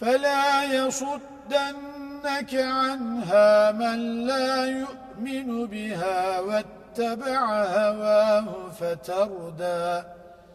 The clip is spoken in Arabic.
فلا يصدنك عنها من لا يؤمن بها واتبع هواه فتردى.